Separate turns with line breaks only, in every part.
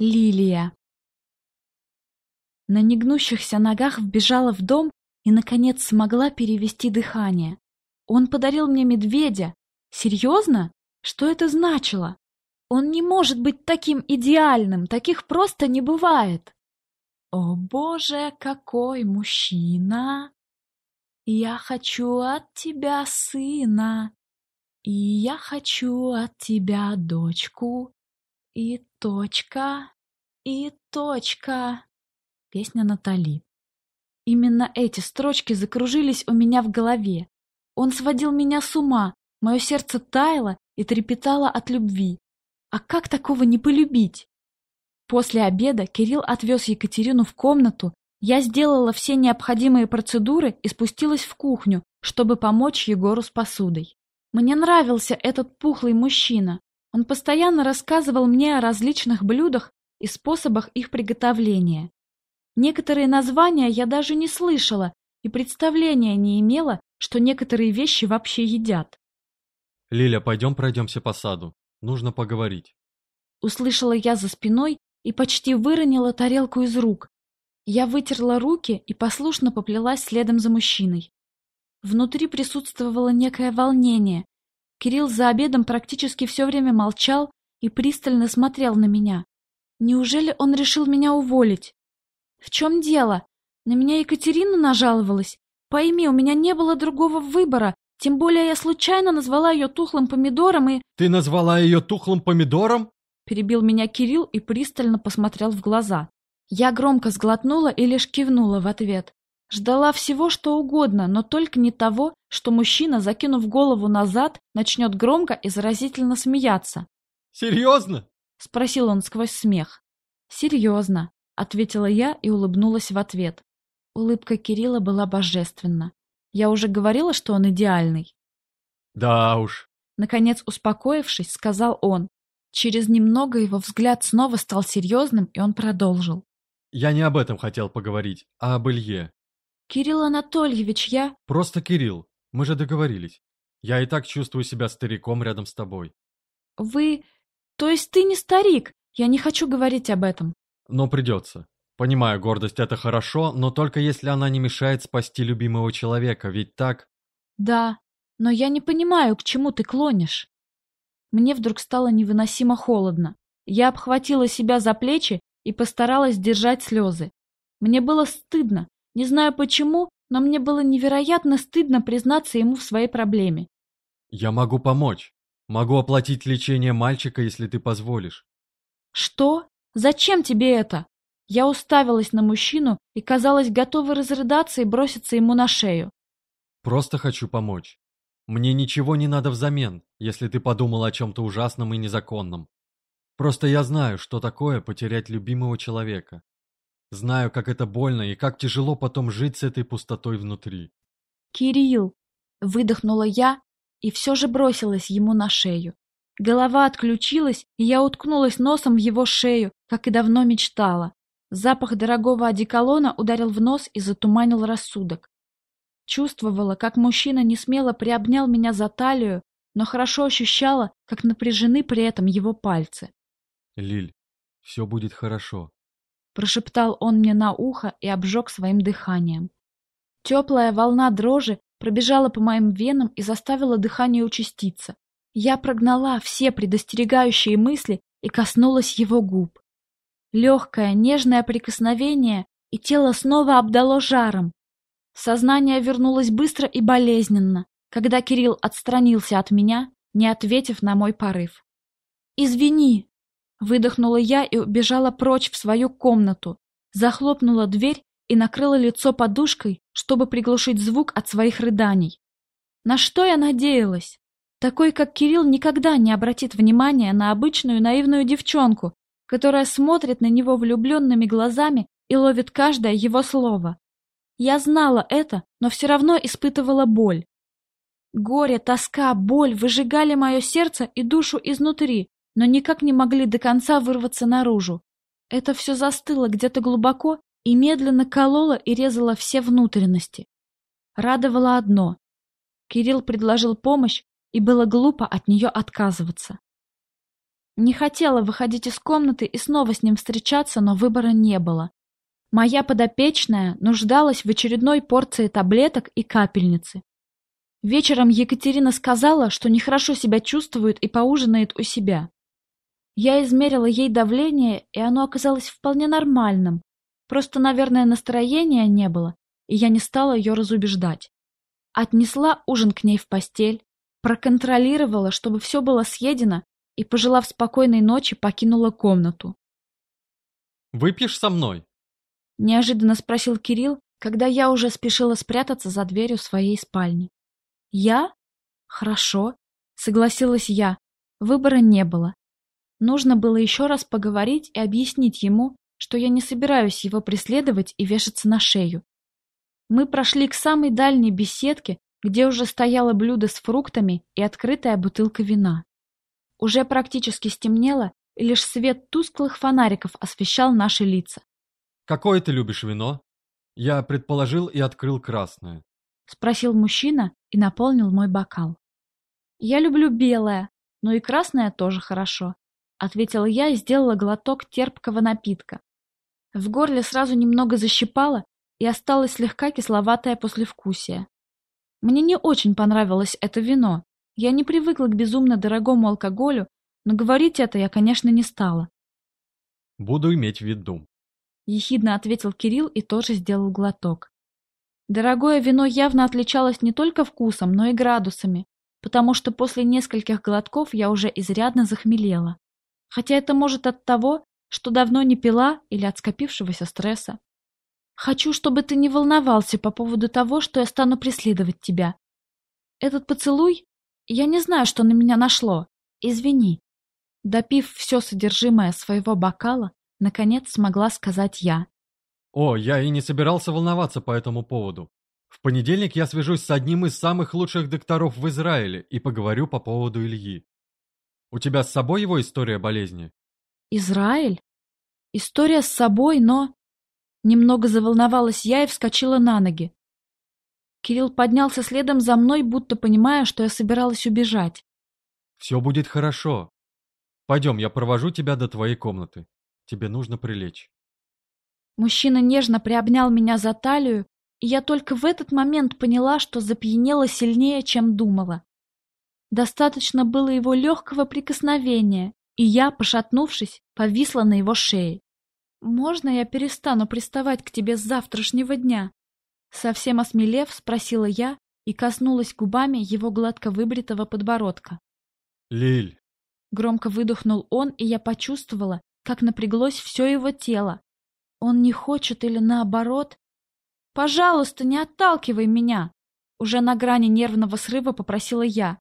Лилия. На негнущихся ногах вбежала в дом и, наконец, смогла перевести дыхание. Он подарил мне медведя. Серьезно? Что это значило? Он не может быть таким идеальным, таких просто не бывает. О боже, какой мужчина! Я хочу от тебя сына, и я хочу от тебя дочку, и точка, и точка. Песня Натали. Именно эти строчки закружились у меня в голове. Он сводил меня с ума, мое сердце таяло и трепетало от любви. А как такого не полюбить? После обеда Кирилл отвез Екатерину в комнату, я сделала все необходимые процедуры и спустилась в кухню, чтобы помочь Егору с посудой. Мне нравился этот пухлый мужчина. Он постоянно рассказывал мне о различных блюдах и способах их приготовления. Некоторые названия я даже не слышала и представления не имела, что некоторые вещи вообще едят.
«Лиля, пойдем пройдемся по саду. Нужно поговорить».
Услышала я за спиной и почти выронила тарелку из рук. Я вытерла руки и послушно поплелась следом за мужчиной. Внутри присутствовало некое волнение, Кирилл за обедом практически все время молчал и пристально смотрел на меня. Неужели он решил меня уволить? В чем дело? На меня Екатерина нажаловалась. Пойми, у меня не было другого выбора, тем более я случайно назвала ее тухлым помидором и...
Ты назвала ее тухлым помидором?
Перебил меня Кирилл и пристально посмотрел в глаза. Я громко сглотнула и лишь кивнула в ответ. Ждала всего, что угодно, но только не того, что мужчина, закинув голову назад, начнет громко и заразительно смеяться.
«Серьезно?»
— спросил он сквозь смех. «Серьезно», — ответила я и улыбнулась в ответ. Улыбка Кирилла была божественна. Я уже говорила, что он идеальный.
«Да уж», —
наконец успокоившись, сказал он. Через немного его взгляд снова стал серьезным, и он продолжил.
«Я не об этом хотел поговорить, а об Илье.
«Кирилл Анатольевич, я...»
«Просто Кирилл. Мы же договорились. Я и так чувствую себя стариком рядом с тобой».
«Вы... То есть ты не старик? Я не хочу говорить об этом».
«Но придется. Понимаю, гордость — это хорошо, но только если она не мешает спасти любимого человека, ведь так...»
«Да, но я не понимаю, к чему ты клонишь». Мне вдруг стало невыносимо холодно. Я обхватила себя за плечи и постаралась держать слезы. Мне было стыдно, не знаю почему, но мне было невероятно стыдно признаться ему в своей проблеме.
«Я могу помочь. Могу оплатить лечение мальчика, если ты позволишь».
«Что? Зачем тебе это?» Я уставилась на мужчину и, казалось, готова разрыдаться и броситься ему на шею.
«Просто хочу помочь. Мне ничего не надо взамен, если ты подумал о чем-то ужасном и незаконном. Просто я знаю, что такое потерять любимого человека. Знаю, как это больно и как тяжело потом жить с этой пустотой внутри.
«Кирилл!» — выдохнула я и все же бросилась ему на шею. Голова отключилась, и я уткнулась носом в его шею, как и давно мечтала. Запах дорогого одеколона ударил в нос и затуманил рассудок. Чувствовала, как мужчина несмело приобнял меня за талию, но хорошо ощущала, как напряжены при этом его пальцы.
«Лиль, все будет хорошо»,
Прошептал он мне на ухо и обжег своим дыханием. Теплая волна дрожи пробежала по моим венам и заставила дыхание участиться. Я прогнала все предостерегающие мысли и коснулась его губ. Легкое, нежное прикосновение, и тело снова обдало жаром. Сознание вернулось быстро и болезненно, когда Кирилл отстранился от меня, не ответив на мой порыв. «Извини!» Выдохнула я и убежала прочь в свою комнату, захлопнула дверь и накрыла лицо подушкой, чтобы приглушить звук от своих рыданий. На что я надеялась? Такой, как Кирилл, никогда не обратит внимания на обычную наивную девчонку, которая смотрит на него влюбленными глазами и ловит каждое его слово. Я знала это, но все равно испытывала боль. Горе, тоска, боль выжигали мое сердце и душу изнутри, но никак не могли до конца вырваться наружу. Это все застыло где-то глубоко и медленно кололо и резало все внутренности. Радовало одно. Кирилл предложил помощь, и было глупо от нее отказываться. Не хотела выходить из комнаты и снова с ним встречаться, но выбора не было. Моя подопечная нуждалась в очередной порции таблеток и капельницы. Вечером Екатерина сказала, что нехорошо себя чувствует и поужинает у себя. Я измерила ей давление, и оно оказалось вполне нормальным. Просто, наверное, настроения не было, и я не стала ее разубеждать. Отнесла ужин к ней в постель, проконтролировала, чтобы все было съедено, и, пожелав спокойной ночи, покинула комнату.
«Выпьешь со мной?»
— неожиданно спросил Кирилл, когда я уже спешила спрятаться за дверью своей спальни. «Я? Хорошо», — согласилась я. Выбора не было. Нужно было еще раз поговорить и объяснить ему, что я не собираюсь его преследовать и вешаться на шею. Мы прошли к самой дальней беседке, где уже стояло блюдо с фруктами и открытая бутылка вина. Уже практически стемнело, и лишь свет тусклых фонариков освещал наши лица.
«Какое ты любишь вино?» Я предположил и открыл красное.
Спросил мужчина и наполнил мой бокал. «Я люблю белое, но и красное тоже хорошо», ответила я и сделала глоток терпкого напитка. В горле сразу немного защипало, и осталось слегка кисловатое послевкусие. Мне не очень понравилось это вино. Я не привыкла к безумно дорогому алкоголю, но говорить это я, конечно, не стала.
«Буду иметь в виду», —
ехидно ответил Кирилл и тоже сделал глоток. Дорогое вино явно отличалось не только вкусом, но и градусами, потому что после нескольких глотков я уже изрядно захмелела. Хотя это может от того, что давно не пила или от скопившегося стресса. Хочу, чтобы ты не волновался по поводу того, что я стану преследовать тебя. Этот поцелуй? Я не знаю, что на меня нашло. Извини. Допив все содержимое своего бокала, Наконец смогла сказать я.
О, я и не собирался волноваться по этому поводу. В понедельник я свяжусь с одним из самых лучших докторов в Израиле и поговорю по поводу Ильи. У тебя с собой его история болезни?
Израиль? История с собой, но... Немного заволновалась я и вскочила на ноги. Кирилл поднялся следом за мной, будто понимая, что я собиралась убежать.
«Все будет хорошо. Пойдем, я провожу тебя до твоей комнаты». Тебе нужно прилечь.
Мужчина нежно приобнял меня за талию, и я только в этот момент поняла, что запьянела сильнее, чем думала. Достаточно было его легкого прикосновения, и я, пошатнувшись, повисла на его шее. «Можно я перестану приставать к тебе с завтрашнего дня?» Совсем осмелев, спросила я и коснулась губами его гладко выбритого подбородка.
«Лиль!»
Громко выдохнул он, и я почувствовала, как напряглось все его тело. Он не хочет или наоборот? «Пожалуйста, не отталкивай меня!» Уже на грани нервного срыва попросила я.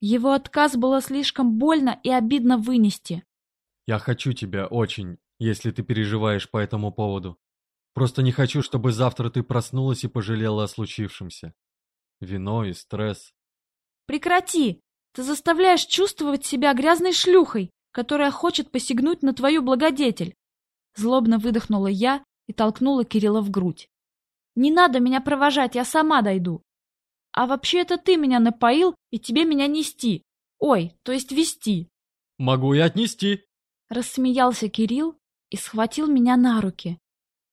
Его отказ было слишком больно и обидно вынести.
«Я хочу тебя очень, если ты переживаешь по этому поводу. Просто не хочу, чтобы завтра ты проснулась и пожалела о случившемся. Вино и стресс».
«Прекрати! Ты заставляешь чувствовать себя грязной шлюхой!» которая хочет посягнуть на твою благодетель. Злобно выдохнула я и толкнула Кирилла в грудь. Не надо меня провожать, я сама дойду. А вообще это ты меня напоил, и тебе меня нести. Ой, то есть вести.
Могу и отнести.
Рассмеялся Кирилл и схватил меня на руки.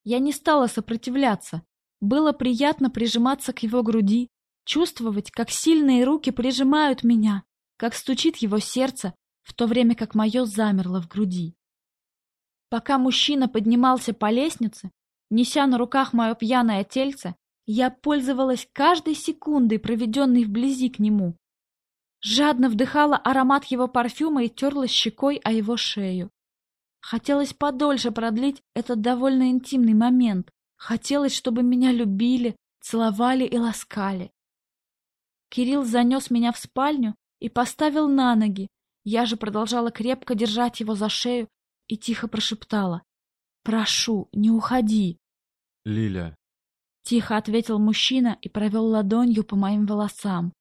Я не стала сопротивляться. Было приятно прижиматься к его груди, чувствовать, как сильные руки прижимают меня, как стучит его сердце, в то время как мое замерло в груди. Пока мужчина поднимался по лестнице, неся на руках мое пьяное тельце, я пользовалась каждой секундой, проведенной вблизи к нему. Жадно вдыхала аромат его парфюма и терла щекой о его шею. Хотелось подольше продлить этот довольно интимный момент. Хотелось, чтобы меня любили, целовали и ласкали. Кирилл занес меня в спальню и поставил на ноги, я же продолжала крепко держать его за шею и тихо прошептала. «Прошу, не уходи!»
«Лиля!»
Тихо ответил мужчина и провел ладонью по моим волосам.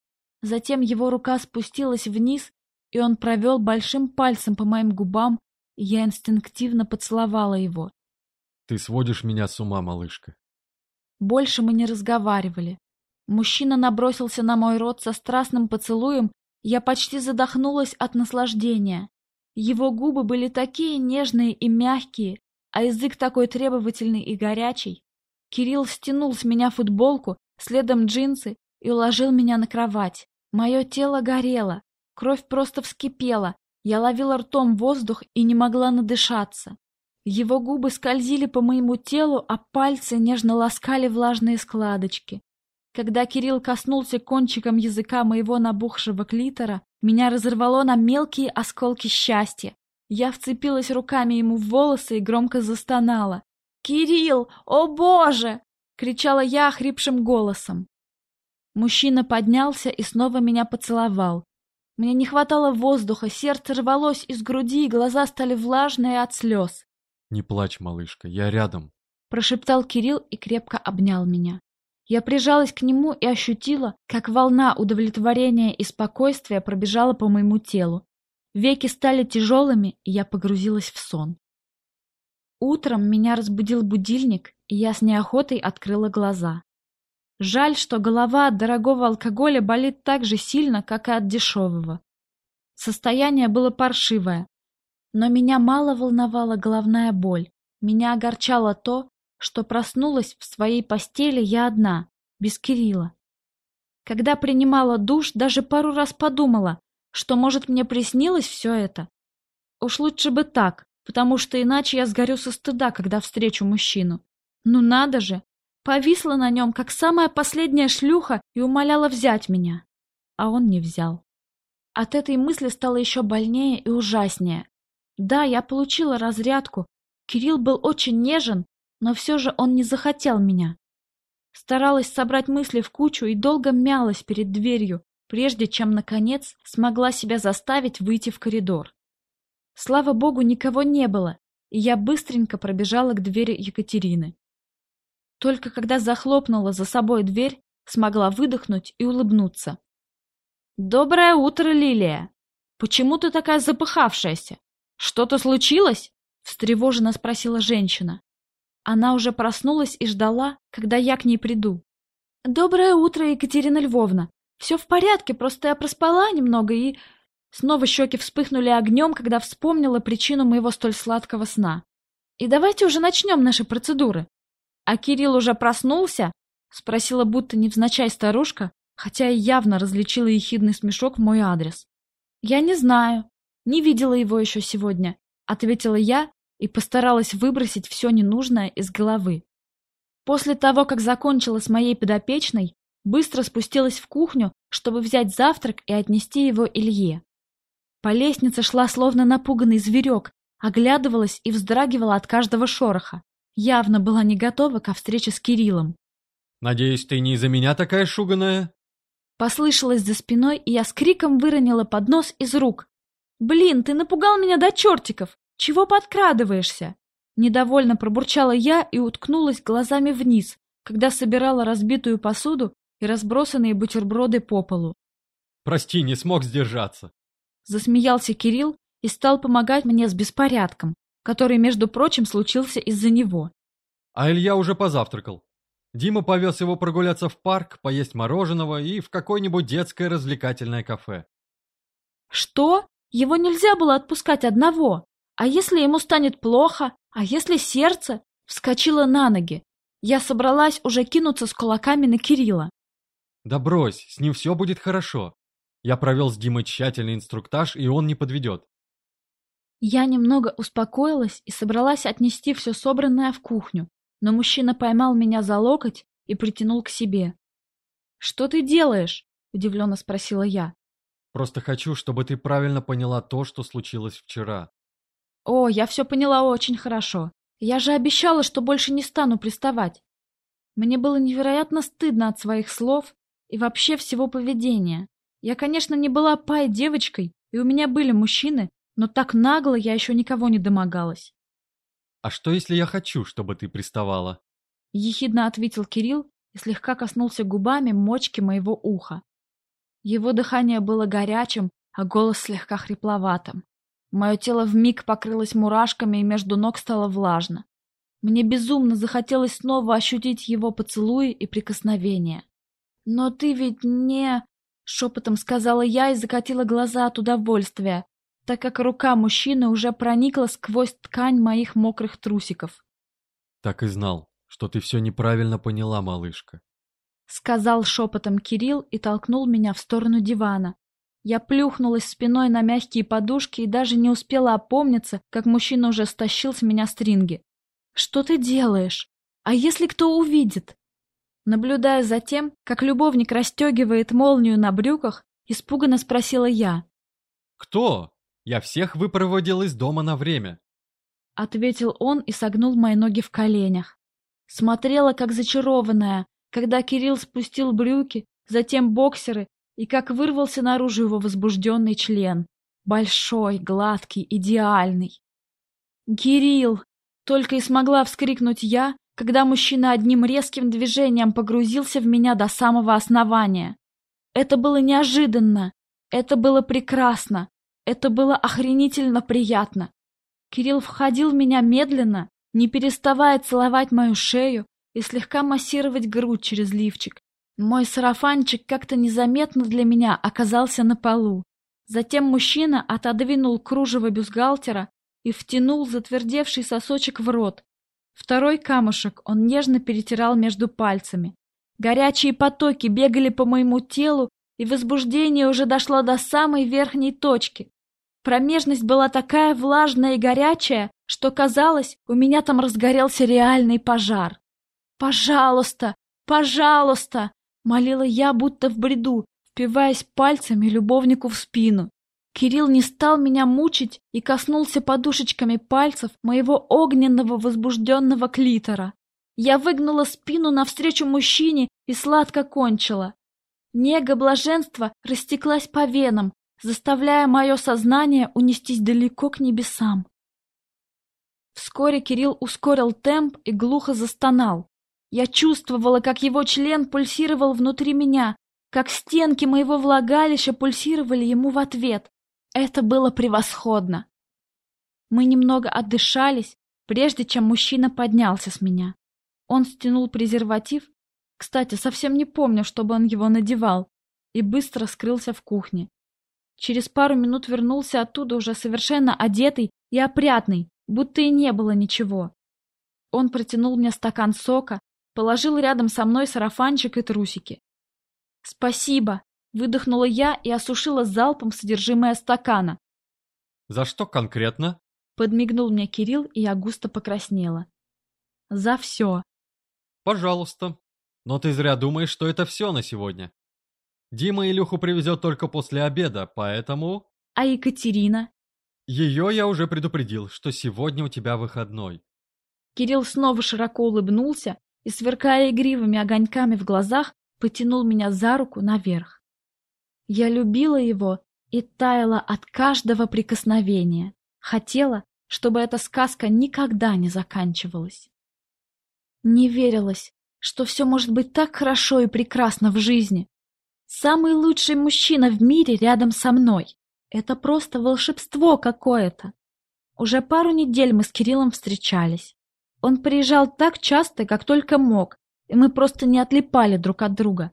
Затем его рука спустилась вниз, и он провел большим пальцем по моим губам, и я инстинктивно поцеловала его.
«Ты сводишь меня с ума, малышка!»
Больше мы не разговаривали. Мужчина набросился на мой рот со страстным поцелуем я почти задохнулась от наслаждения. Его губы были такие нежные и мягкие, а язык такой требовательный и горячий. Кирилл стянул с меня футболку, следом джинсы и уложил меня на кровать. Мое тело горело, кровь просто вскипела, я ловила ртом воздух и не могла надышаться. Его губы скользили по моему телу, а пальцы нежно ласкали влажные складочки. Когда Кирилл коснулся кончиком языка моего набухшего клитора, меня разорвало на мелкие осколки счастья. Я вцепилась руками ему в волосы и громко застонала. «Кирилл! О боже!» — кричала я охрипшим голосом. Мужчина поднялся и снова меня поцеловал. Мне не хватало воздуха, сердце рвалось из груди, и глаза стали влажные от слез.
«Не плачь, малышка, я рядом», —
прошептал Кирилл и крепко обнял меня. Я прижалась к нему и ощутила, как волна удовлетворения и спокойствия пробежала по моему телу. Веки стали тяжелыми, и я погрузилась в сон. Утром меня разбудил будильник, и я с неохотой открыла глаза. Жаль, что голова от дорогого алкоголя болит так же сильно, как и от дешевого. Состояние было паршивое, но меня мало волновала головная боль. Меня огорчало то, что проснулась в своей постели я одна, без Кирилла. Когда принимала душ, даже пару раз подумала, что, может, мне приснилось все это. Уж лучше бы так, потому что иначе я сгорю со стыда, когда встречу мужчину. Ну надо же! Повисла на нем, как самая последняя шлюха, и умоляла взять меня. А он не взял. От этой мысли стало еще больнее и ужаснее. Да, я получила разрядку. Кирилл был очень нежен, но все же он не захотел меня. Старалась собрать мысли в кучу и долго мялась перед дверью, прежде чем, наконец, смогла себя заставить выйти в коридор. Слава богу, никого не было, и я быстренько пробежала к двери Екатерины. Только когда захлопнула за собой дверь, смогла выдохнуть и улыбнуться. «Доброе утро, Лилия! Почему ты такая запыхавшаяся? Что-то случилось?» — встревоженно спросила женщина. Она уже проснулась и ждала, когда я к ней приду. «Доброе утро, Екатерина Львовна! Все в порядке, просто я проспала немного и...» Снова щеки вспыхнули огнем, когда вспомнила причину моего столь сладкого сна. «И давайте уже начнем наши процедуры». «А Кирилл уже проснулся?» — спросила будто невзначай старушка, хотя и явно различила ехидный смешок в мой адрес. «Я не знаю. Не видела его еще сегодня», — ответила я и постаралась выбросить все ненужное из головы. После того, как закончила с моей подопечной, быстро спустилась в кухню, чтобы взять завтрак и отнести его Илье. По лестнице шла словно напуганный зверек, оглядывалась и вздрагивала от каждого шороха. Явно была не готова ко встрече с Кириллом.
«Надеюсь, ты не из-за меня такая шуганая?»
Послышалось за спиной, и я с криком выронила поднос из рук. «Блин, ты напугал меня до чертиков! Чего подкрадываешься?» Недовольно пробурчала я и уткнулась глазами вниз, когда собирала разбитую посуду и разбросанные бутерброды по полу.
«Прости, не смог сдержаться!»
Засмеялся Кирилл и стал помогать мне с беспорядком, который, между прочим, случился из-за него.
А Илья уже позавтракал. Дима повез его прогуляться в парк, поесть мороженого и в какое-нибудь детское развлекательное кафе.
«Что? Его нельзя было отпускать одного!» А если ему станет плохо? А если сердце? Вскочила на ноги. Я собралась уже кинуться с кулаками на Кирилла.
Да брось, с ним все будет хорошо. Я провел с Димой тщательный инструктаж, и он не подведет.
Я немного успокоилась и собралась отнести все собранное в кухню, но мужчина поймал меня за локоть и притянул к себе. «Что ты делаешь?» – удивленно спросила я.
«Просто хочу, чтобы ты правильно поняла то, что случилось вчера.
О, я все поняла очень хорошо. Я же обещала, что больше не стану приставать. Мне было невероятно стыдно от своих слов и вообще всего поведения. Я, конечно, не была пай девочкой, и у меня были мужчины, но так нагло я еще никого не домогалась.
«А что, если я хочу, чтобы ты приставала?»
Ехидно ответил Кирилл и слегка коснулся губами мочки моего уха. Его дыхание было горячим, а голос слегка хрипловатым. Мое тело вмиг покрылось мурашками, и между ног стало влажно. Мне безумно захотелось снова ощутить его поцелуи и прикосновения. «Но ты ведь не...» — шепотом сказала я и закатила глаза от удовольствия. так как рука мужчины уже проникла сквозь ткань моих мокрых трусиков.
Так и знал, что ты все неправильно поняла, малышка.
Сказал шепотом Кирилл и толкнул меня в сторону дивана. Я плюхнулась спиной на мягкие подушки и даже не успела опомниться, как мужчина уже стащил с меня стринги. «Что ты делаешь? А если кто увидит?» Наблюдая за тем, как любовник расстегивает молнию на брюках, испуганно спросила я.
«Кто? Я всех выпроводил из дома на время!»
Ответил он и согнул мои ноги в коленях. Смотрела, как зачарованная, когда Кирилл спустил брюки, затем боксеры, и как вырвался наружу его возбужденный член. Большой, гладкий, идеальный. «Кирилл!» — только и смогла вскрикнуть я, когда мужчина одним резким движением погрузился в меня до самого основания. Это было неожиданно, это было прекрасно, это было охренительно приятно. Кирилл входил в меня медленно, не переставая целовать мою шею и слегка массировать грудь через лифчик. Мой сарафанчик как-то незаметно для меня оказался на полу. Затем мужчина отодвинул кружево бюстгальтера и втянул затвердевший сосочек в рот. Второй камушек он нежно перетирал между пальцами. Горячие потоки бегали по моему телу, и возбуждение уже дошло до самой верхней точки. Промежность была такая влажная и горячая, что казалось, у меня там разгорелся реальный пожар. «Пожалуйста! Пожалуйста!» — молила я, будто в бреду, впиваясь пальцами любовнику в спину. Кирилл не стал меня мучить и коснулся подушечками пальцев моего огненного возбужденного клитора. Я выгнула спину навстречу мужчине и сладко кончила. Нега блаженства растеклась по венам, заставляя мое сознание унестись далеко к небесам. Вскоре Кирилл ускорил темп и глухо застонал. Я чувствовала, как его член пульсировал внутри меня, как стенки моего влагалища пульсировали ему в ответ. Это было превосходно. Мы немного отдышались, прежде чем мужчина поднялся с меня. Он стянул презерватив, кстати, совсем не помню, чтобы он его надевал, и быстро скрылся в кухне. Через пару минут вернулся оттуда уже совершенно одетый и опрятный, будто и не было ничего. Он протянул мне стакан сока, положил рядом со мной сарафанчик и трусики. «Спасибо!» — выдохнула я и осушила залпом содержимое стакана.
«За что конкретно?»
— подмигнул мне Кирилл, и я густо покраснела. «За все!»
«Пожалуйста. Но ты зря думаешь, что это все на сегодня. Дима Илюху привезет только после обеда, поэтому...»
«А Екатерина?»
«Ее я уже предупредил, что сегодня у тебя выходной».
Кирилл снова широко улыбнулся и, сверкая игривыми огоньками в глазах, потянул меня за руку наверх. Я любила его и таяла от каждого прикосновения. Хотела, чтобы эта сказка никогда не заканчивалась. Не верилось, что все может быть так хорошо и прекрасно в жизни. Самый лучший мужчина в мире рядом со мной. Это просто волшебство какое-то. Уже пару недель мы с Кириллом встречались. Он приезжал так часто, как только мог, и мы просто не отлипали друг от друга.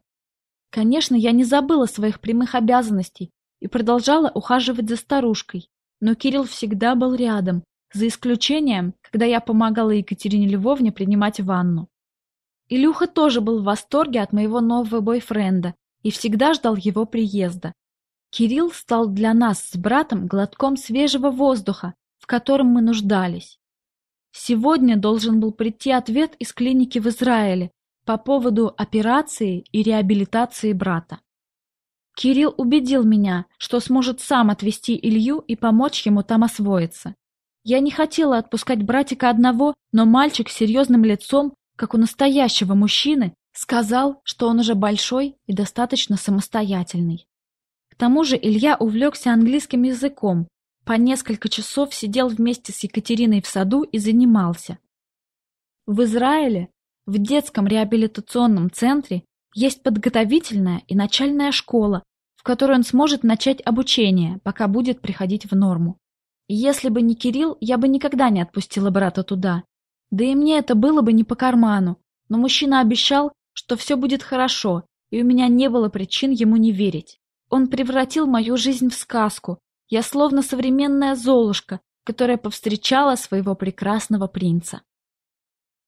Конечно, я не забыла своих прямых обязанностей и продолжала ухаживать за старушкой, но Кирилл всегда был рядом, за исключением, когда я помогала Екатерине Львовне принимать ванну. Илюха тоже был в восторге от моего нового бойфренда и всегда ждал его приезда. Кирилл стал для нас с братом глотком свежего воздуха, в котором мы нуждались. Сегодня должен был прийти ответ из клиники в Израиле по поводу операции и реабилитации брата. Кирилл убедил меня, что сможет сам отвезти Илью и помочь ему там освоиться. Я не хотела отпускать братика одного, но мальчик с серьезным лицом, как у настоящего мужчины, сказал, что он уже большой и достаточно самостоятельный. К тому же Илья увлекся английским языком по несколько часов сидел вместе с Екатериной в саду и занимался. В Израиле, в детском реабилитационном центре, есть подготовительная и начальная школа, в которой он сможет начать обучение, пока будет приходить в норму. Если бы не Кирилл, я бы никогда не отпустила брата туда. Да и мне это было бы не по карману, но мужчина обещал, что все будет хорошо, и у меня не было причин ему не верить. Он превратил мою жизнь в сказку, Я словно современная Золушка, которая повстречала своего прекрасного принца.